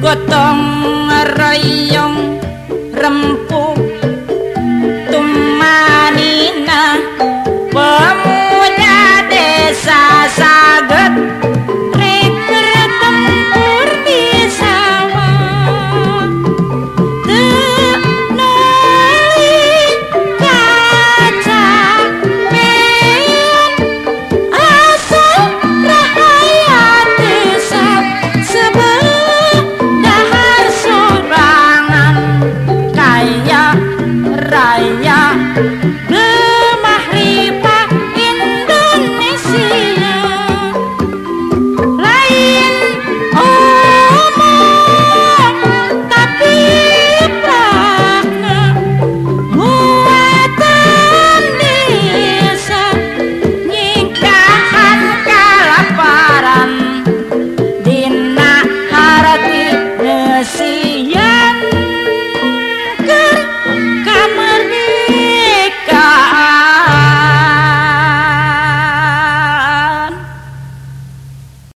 Gotta